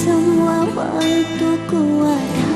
semua waktuku ada.